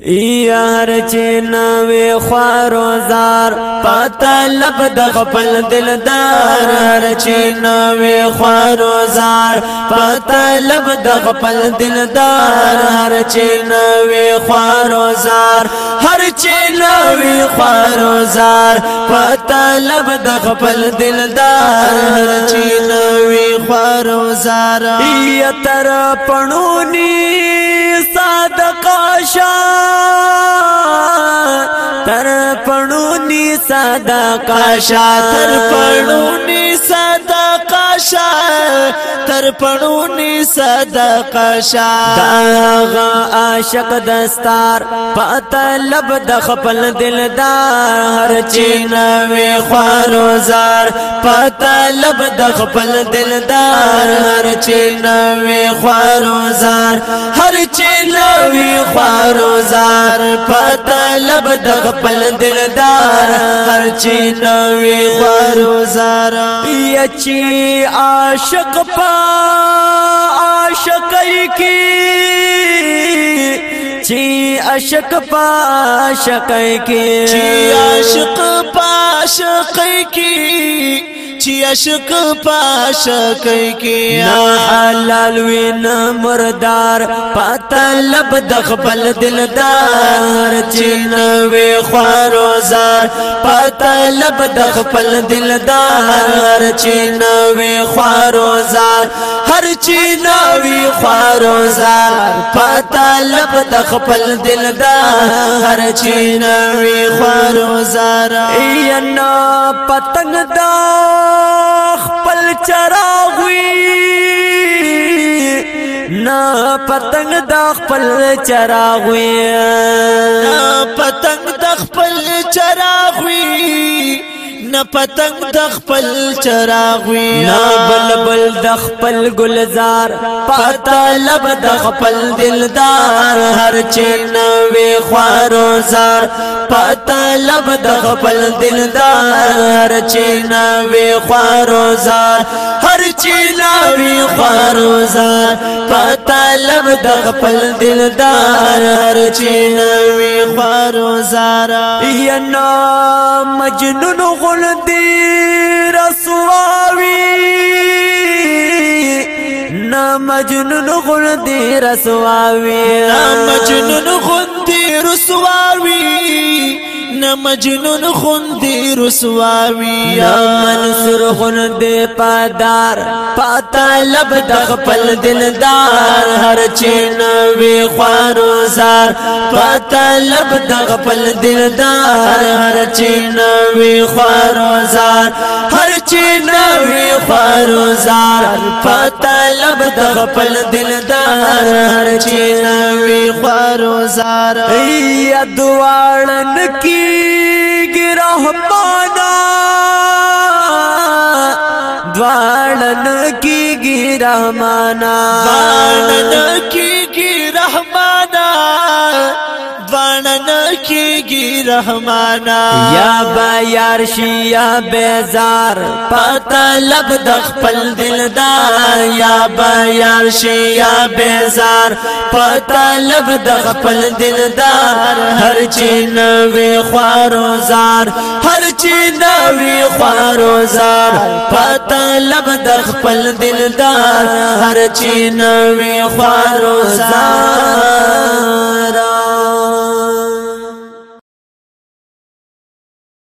یار چې نوې خواروزار پتا لب د خپل دلدار هر چې نوې خواروزار پتا لب د خپل دلدار هر چې نوې خواروزار هر چې نوې خواروزار پتا لب د خپل دلدار هر چې نوې خواروزار یا تر پړونی شا تر پړونی صدقه شا تر پړونی صدقه شا در پړونی صدق شا دا غا عاشق دستار پتا لب د خپل دلدار هر چینا وی خوارو زار پتا لب د خپل دلدار هر چینا وی خوارو زار هر چینا وی خوارو زار پتا طلب د خپل دلدار هر چی نوې خورو زارا یچی عاشق پا عاشق کی چی عاشق پا عاشق کی چی عاشق پا عاشق کی چی عشق پاشکی کیا نا حلال وی نا مردار پاتا لب دخبل دلدار چی نا وی خواروزار پتا لب د خپل دلدار چین وی خواروزار هر چین وی خواروزار پتا لب د خپل دلدار هر چین وی خواروزار ای نه پتنګ دا خپل چراغ وی پتنګ د خپل چراغ وي پتنګ د خپل چراغ وي نه پتنګ د خپل چراغ وي نه بلبل د خپل گلزار پتا لب د خپل دلدار هر چین وی خوارو زار پتا لب د خپل دلدار هر چین وی خوارو زار هر چین وی خوارو بازار پتا لب د خپل دلدار هر چین وی خورو زارا یا نا مجنون غل دی رسواوی نا مجنون غل دی رسواوی نا مجنون غل دی رسواوی نه مجنون خون دی رسواوی یا منصور خون دی پادار پاتا لب د خپل دلدار هر چین وی خوانو زار پاتا لب د خپل دلدار هر چین وی خوانو زار هر چې نوې خروزار پتا لب د خپل دلدار چې نوې خروزار ای ادوان کی ګره پانا دوانن کی گی رحمانا دوانن کی گی رحمانا کیږي رحمانا یا با یار شي یا بیزار پتا لب د خپل دلدار یا با یار شي یا بیزار پتا لب د خپل دلدار هر چی نوې خوارو زار هر چی نوې خوارو زار پتا لب د خپل دلدار هر چی نوې خوارو زار